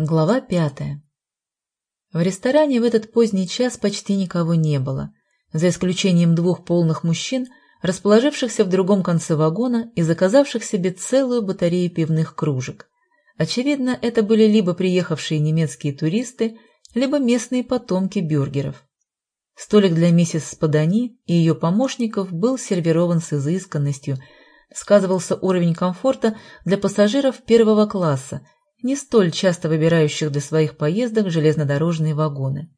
Глава пятая В ресторане в этот поздний час почти никого не было, за исключением двух полных мужчин, расположившихся в другом конце вагона и заказавших себе целую батарею пивных кружек. Очевидно, это были либо приехавшие немецкие туристы, либо местные потомки бюргеров. Столик для миссис Спадани и ее помощников был сервирован с изысканностью, сказывался уровень комфорта для пассажиров первого класса – не столь часто выбирающих для своих поездок железнодорожные вагоны.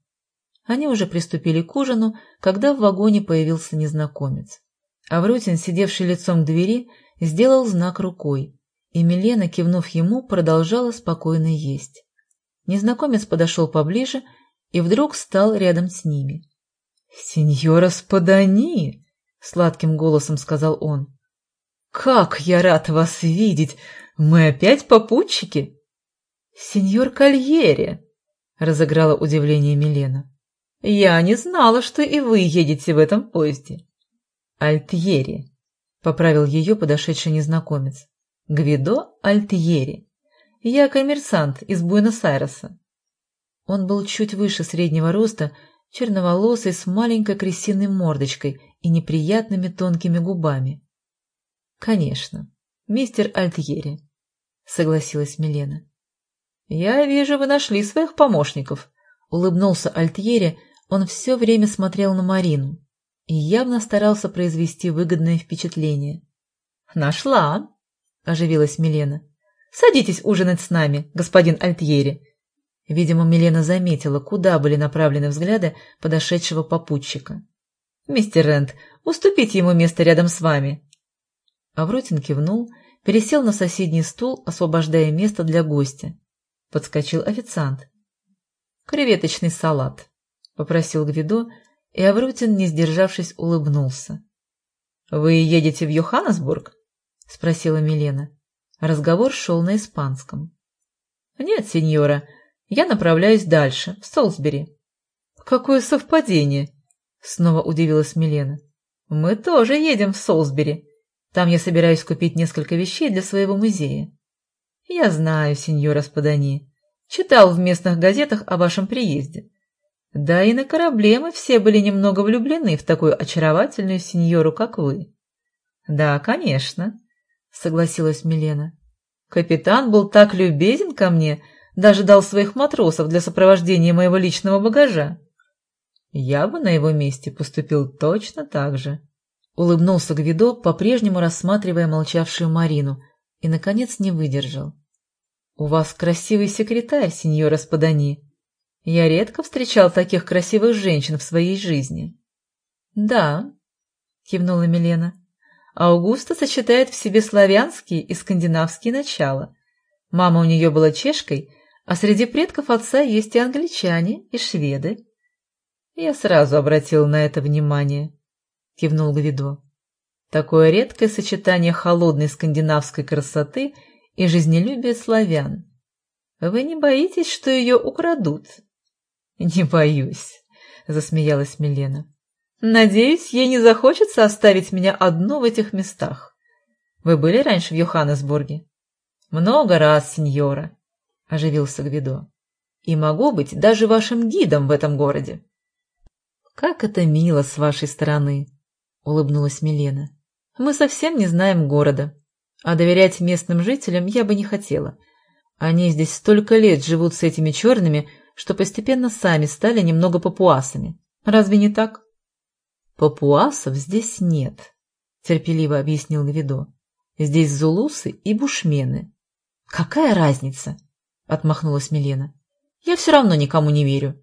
Они уже приступили к ужину, когда в вагоне появился незнакомец. Авротин, сидевший лицом к двери, сделал знак рукой, и Милена, кивнув ему, продолжала спокойно есть. Незнакомец подошел поближе и вдруг стал рядом с ними. — Сеньора Спадани! — сладким голосом сказал он. — Как я рад вас видеть! Мы опять попутчики! «Сеньор Кальери!» — разыграла удивление Милена. «Я не знала, что и вы едете в этом поезде». «Альтьери», — поправил ее подошедший незнакомец. «Гвидо Альтьери. Я коммерсант из Буэнос-Айреса». Он был чуть выше среднего роста, черноволосый, с маленькой крысиной мордочкой и неприятными тонкими губами. «Конечно, мистер Альтьери», — согласилась Милена. «Я вижу, вы нашли своих помощников», — улыбнулся Альтьери, он все время смотрел на Марину и явно старался произвести выгодное впечатление. «Нашла», — оживилась Милена. «Садитесь ужинать с нами, господин Альтьери». Видимо, Милена заметила, куда были направлены взгляды подошедшего попутчика. «Мистер Рент, уступите ему место рядом с вами». Авротин кивнул, пересел на соседний стул, освобождая место для гостя. Подскочил официант. «Креветочный салат», — попросил Гвидо, и Аврутин, не сдержавшись, улыбнулся. «Вы едете в Йоханнесбург?» — спросила Милена. Разговор шел на испанском. «Нет, сеньора, я направляюсь дальше, в Солсбери». «Какое совпадение!» — снова удивилась Милена. «Мы тоже едем в Солсбери. Там я собираюсь купить несколько вещей для своего музея». «Я знаю, сеньора Спадани. Читал в местных газетах о вашем приезде. Да и на корабле мы все были немного влюблены в такую очаровательную сеньору, как вы». «Да, конечно», — согласилась Милена. «Капитан был так любезен ко мне, даже дал своих матросов для сопровождения моего личного багажа». «Я бы на его месте поступил точно так же», — улыбнулся Гвидо, по-прежнему рассматривая молчавшую Марину, и, наконец, не выдержал. «У вас красивый секретарь, сеньора Спадани. Я редко встречал таких красивых женщин в своей жизни». «Да», — кивнула Милена. «Аугуста сочетает в себе славянские и скандинавские начала. Мама у нее была чешкой, а среди предков отца есть и англичане, и шведы». «Я сразу обратил на это внимание», — кивнул Гвидо. «Такое редкое сочетание холодной скандинавской красоты — и жизнелюбие славян. Вы не боитесь, что ее украдут? — Не боюсь, — засмеялась Милена. — Надеюсь, ей не захочется оставить меня одну в этих местах. Вы были раньше в Йоханнесбурге? — Много раз, сеньора, — оживился Гвидо. — И могу быть даже вашим гидом в этом городе. — Как это мило с вашей стороны, — улыбнулась Милена. — Мы совсем не знаем города. А доверять местным жителям я бы не хотела. Они здесь столько лет живут с этими черными, что постепенно сами стали немного папуасами. Разве не так? Папуасов здесь нет, терпеливо объяснил Гвидо. Здесь зулусы и бушмены. Какая разница? Отмахнулась Милена. Я все равно никому не верю.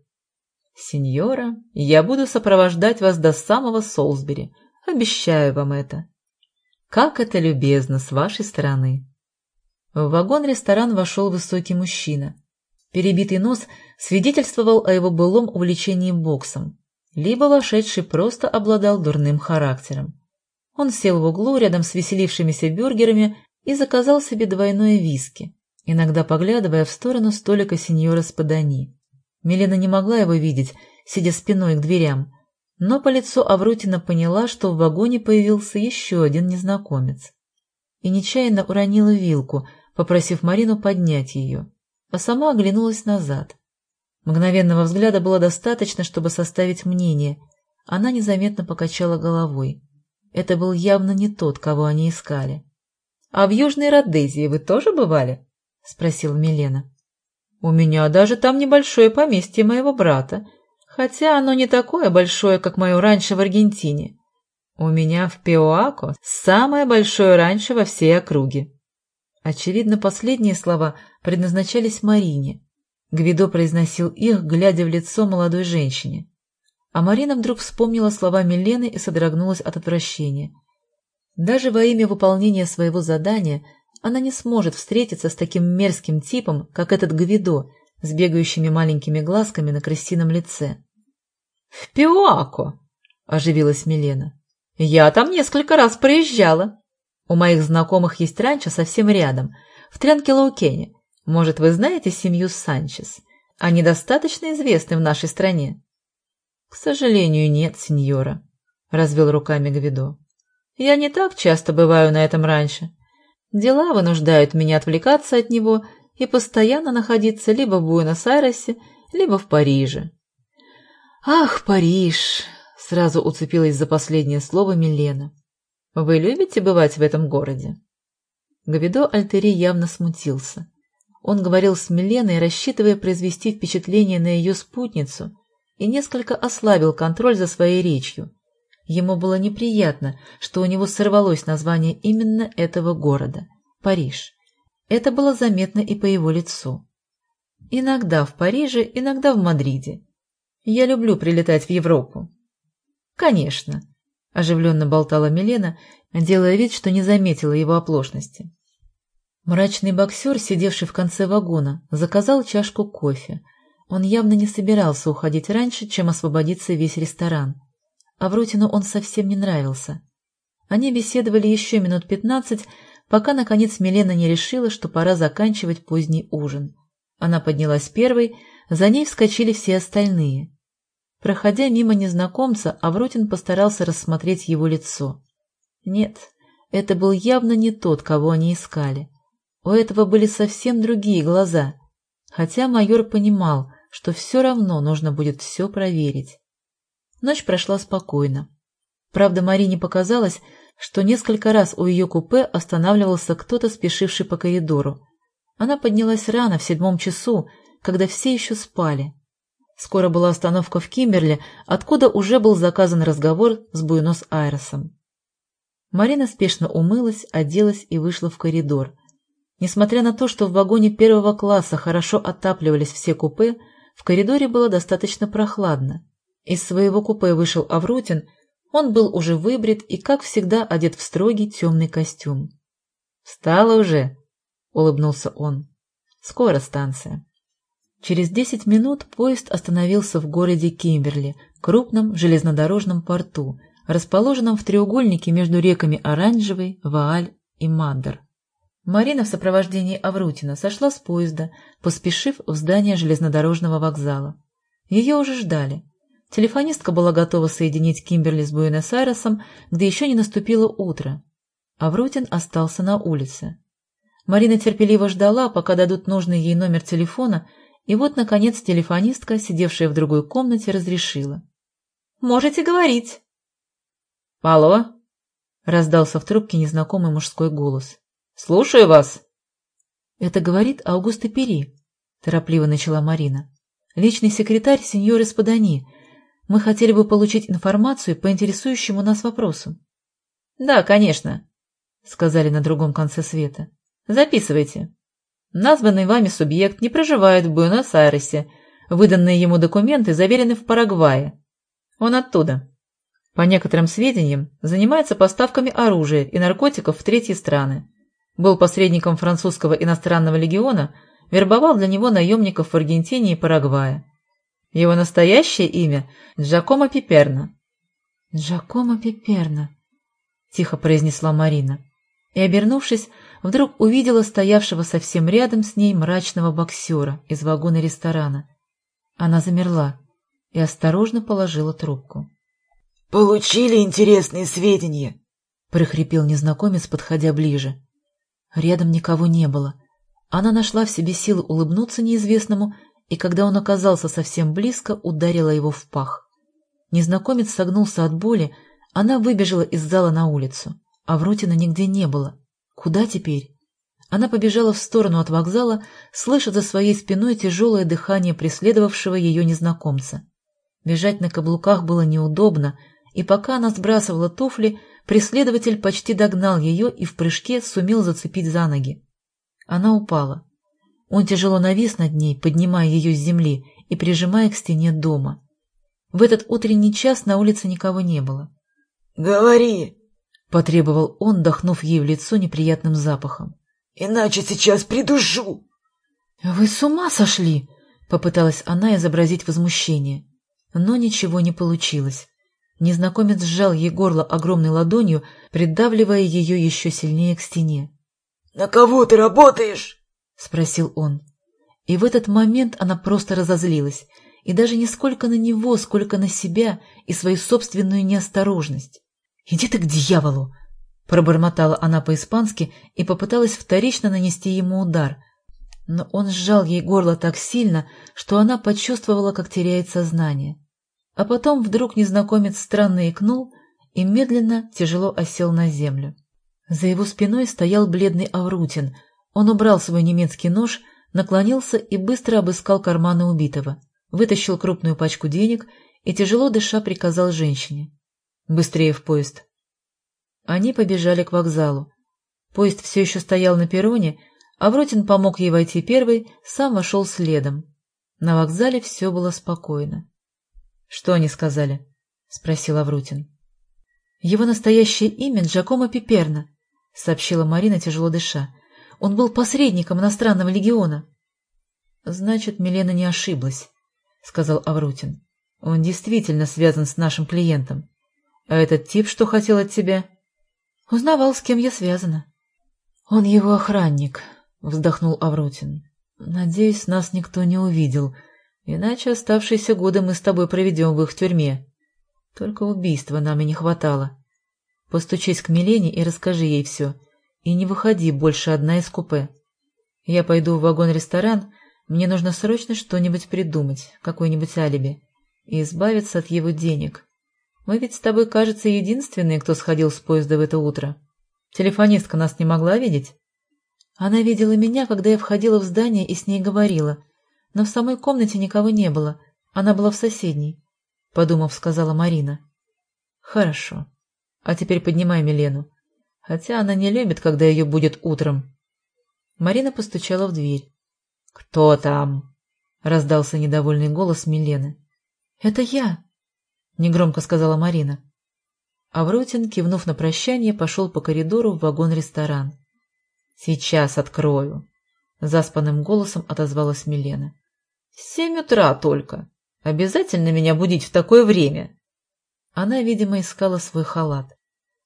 Сеньора, я буду сопровождать вас до самого Солсбери. Обещаю вам это. Как это любезно с вашей стороны. В вагон-ресторан вошел высокий мужчина. Перебитый нос свидетельствовал о его былом увлечении боксом, либо вошедший просто обладал дурным характером. Он сел в углу рядом с веселившимися бюргерами и заказал себе двойное виски, иногда поглядывая в сторону столика сеньора Спадани. Милена не могла его видеть, сидя спиной к дверям, но по лицу Аврутина поняла, что в вагоне появился еще один незнакомец. И нечаянно уронила вилку, попросив Марину поднять ее. а сама оглянулась назад. Мгновенного взгляда было достаточно, чтобы составить мнение. Она незаметно покачала головой. Это был явно не тот, кого они искали. — А в Южной Родезии вы тоже бывали? — спросила Милена. — У меня даже там небольшое поместье моего брата, хотя оно не такое большое, как мое раньше в Аргентине. У меня в Пиоако самое большое раньше во всей округе. Очевидно, последние слова предназначались Марине. Гвидо произносил их, глядя в лицо молодой женщине. А Марина вдруг вспомнила слова Милены и содрогнулась от отвращения. Даже во имя выполнения своего задания она не сможет встретиться с таким мерзким типом, как этот Гвидо, с бегающими маленькими глазками на крысином лице. — В Пиуако! — оживилась Милена. — Я там несколько раз проезжала. У моих знакомых есть ранчо совсем рядом, в Трянкелоукене. Может, вы знаете семью Санчес? Они достаточно известны в нашей стране. — К сожалению, нет, сеньора, — развел руками Гвидо. — Я не так часто бываю на этом раньше. Дела вынуждают меня отвлекаться от него и постоянно находиться либо в Буэнос-Айресе, либо в Париже. «Ах, Париж!» — сразу уцепилась за последнее слово Милена. «Вы любите бывать в этом городе?» Гавидо Альтери явно смутился. Он говорил с Миленой, рассчитывая произвести впечатление на ее спутницу, и несколько ослабил контроль за своей речью. Ему было неприятно, что у него сорвалось название именно этого города – Париж. Это было заметно и по его лицу. Иногда в Париже, иногда в Мадриде. Я люблю прилетать в Европу. Конечно, оживленно болтала Милена, делая вид, что не заметила его оплошности. Мрачный боксер, сидевший в конце вагона, заказал чашку кофе. Он явно не собирался уходить раньше, чем освободится весь ресторан. Авротину он совсем не нравился. Они беседовали еще минут пятнадцать, пока, наконец, Милена не решила, что пора заканчивать поздний ужин. Она поднялась первой, за ней вскочили все остальные. Проходя мимо незнакомца, Авротин постарался рассмотреть его лицо. Нет, это был явно не тот, кого они искали. У этого были совсем другие глаза, хотя майор понимал, что все равно нужно будет все проверить. Ночь прошла спокойно. Правда, Марине показалось, что несколько раз у ее купе останавливался кто-то, спешивший по коридору. Она поднялась рано, в седьмом часу, когда все еще спали. Скоро была остановка в Кимберли, откуда уже был заказан разговор с Буэнос-Айресом. Марина спешно умылась, оделась и вышла в коридор. Несмотря на то, что в вагоне первого класса хорошо отапливались все купе, в коридоре было достаточно прохладно. Из своего купе вышел Авротин, он был уже выбрит и, как всегда, одет в строгий темный костюм. «Встала уже?» — улыбнулся он. «Скоро станция». Через десять минут поезд остановился в городе Кимберли, крупном железнодорожном порту, расположенном в треугольнике между реками Оранжевый, Вааль и Маддер. Марина в сопровождении Аврутина сошла с поезда, поспешив в здание железнодорожного вокзала. Ее уже ждали. Телефонистка была готова соединить Кимберли с Буэнос-Айресом, где еще не наступило утро. Аврутин остался на улице. Марина терпеливо ждала, пока дадут нужный ей номер телефона, и вот, наконец, телефонистка, сидевшая в другой комнате, разрешила. «Можете говорить». «Алло?» — раздался в трубке незнакомый мужской голос. «Слушаю вас». «Это говорит Аугуста Пери», — торопливо начала Марина. «Личный секретарь сеньоры Спадани. Мы хотели бы получить информацию по интересующему нас вопросу. — Да, конечно, — сказали на другом конце света. — Записывайте. Названный вами субъект не проживает в Буэнос-Айресе. Выданные ему документы заверены в Парагвае. Он оттуда. По некоторым сведениям, занимается поставками оружия и наркотиков в третьи страны. Был посредником французского иностранного легиона, вербовал для него наемников в Аргентине и Парагвае. Его настоящее имя — Джакомо Пиперна. — Джакомо Пиперна, — тихо произнесла Марина. И, обернувшись, вдруг увидела стоявшего совсем рядом с ней мрачного боксера из вагона ресторана. Она замерла и осторожно положила трубку. — Получили интересные сведения, — прохрипел незнакомец, подходя ближе. Рядом никого не было. Она нашла в себе силы улыбнуться неизвестному, и когда он оказался совсем близко, ударила его в пах. Незнакомец согнулся от боли, она выбежала из зала на улицу. А Врутина нигде не было. Куда теперь? Она побежала в сторону от вокзала, слыша за своей спиной тяжелое дыхание преследовавшего ее незнакомца. Бежать на каблуках было неудобно, и пока она сбрасывала туфли, преследователь почти догнал ее и в прыжке сумел зацепить за ноги. Она упала. Он тяжело навис над ней, поднимая ее с земли и прижимая к стене дома. В этот утренний час на улице никого не было. «Говори!» — потребовал он, дохнув ей в лицо неприятным запахом. «Иначе сейчас придушу!» «Вы с ума сошли!» — попыталась она изобразить возмущение. Но ничего не получилось. Незнакомец сжал ей горло огромной ладонью, придавливая ее еще сильнее к стене. «На кого ты работаешь?» — спросил он. И в этот момент она просто разозлилась, и даже не сколько на него, сколько на себя и свою собственную неосторожность. «Иди ты к дьяволу!» — пробормотала она по-испански и попыталась вторично нанести ему удар. Но он сжал ей горло так сильно, что она почувствовала, как теряет сознание. А потом вдруг незнакомец странно икнул и медленно, тяжело осел на землю. За его спиной стоял бледный Аврутин. Он убрал свой немецкий нож, наклонился и быстро обыскал карманы убитого, вытащил крупную пачку денег и, тяжело дыша, приказал женщине. «Быстрее в поезд». Они побежали к вокзалу. Поезд все еще стоял на перроне, Аврутин помог ей войти первой, сам вошел следом. На вокзале все было спокойно. — Что они сказали? — спросил Аврутин. — Его настоящее имя Джакомо Пиперна, — сообщила Марина, тяжело дыша. «Он был посредником иностранного легиона». «Значит, Милена не ошиблась», — сказал Аврутин. «Он действительно связан с нашим клиентом. А этот тип что хотел от тебя?» «Узнавал, с кем я связана». «Он его охранник», — вздохнул Аврутин. «Надеюсь, нас никто не увидел, иначе оставшиеся годы мы с тобой проведем в их тюрьме. Только убийства нам и не хватало». Постучись к Милене и расскажи ей все. И не выходи больше одна из купе. Я пойду в вагон-ресторан, мне нужно срочно что-нибудь придумать, какое-нибудь алиби, и избавиться от его денег. Мы ведь с тобой, кажется, единственные, кто сходил с поезда в это утро. Телефонистка нас не могла видеть? Она видела меня, когда я входила в здание и с ней говорила, но в самой комнате никого не было, она была в соседней, — подумав, сказала Марина. — Хорошо. А теперь поднимай Милену. Хотя она не любит, когда ее будет утром. Марина постучала в дверь. — Кто там? — раздался недовольный голос Милены. — Это я, — негромко сказала Марина. Авротин, кивнув на прощание, пошел по коридору в вагон-ресторан. — Сейчас открою, — заспанным голосом отозвалась Милена. — Семь утра только. Обязательно меня будить в такое время? Она, видимо, искала свой халат.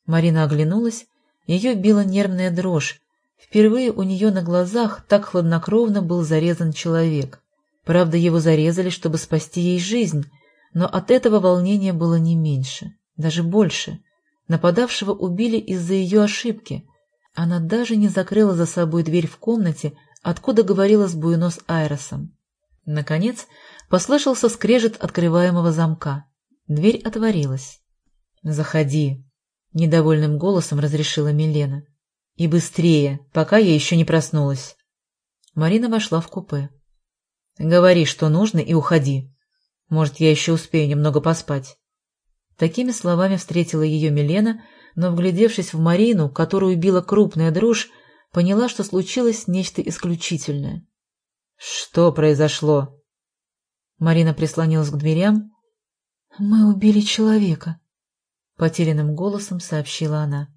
Марина оглянулась, ее била нервная дрожь. Впервые у нее на глазах так хладнокровно был зарезан человек. Правда, его зарезали, чтобы спасти ей жизнь, но от этого волнения было не меньше, даже больше. Нападавшего убили из-за ее ошибки. Она даже не закрыла за собой дверь в комнате, откуда говорила с Буэнос-Айресом. Наконец послышался скрежет открываемого замка. Дверь отворилась. «Заходи», — недовольным голосом разрешила Милена. «И быстрее, пока я еще не проснулась». Марина вошла в купе. «Говори, что нужно, и уходи. Может, я еще успею немного поспать». Такими словами встретила ее Милена, но, вглядевшись в Марину, которую била крупная дрожь, поняла, что случилось нечто исключительное. «Что произошло?» Марина прислонилась к дверям. «Мы убили человека», потерянным голосом сообщила она.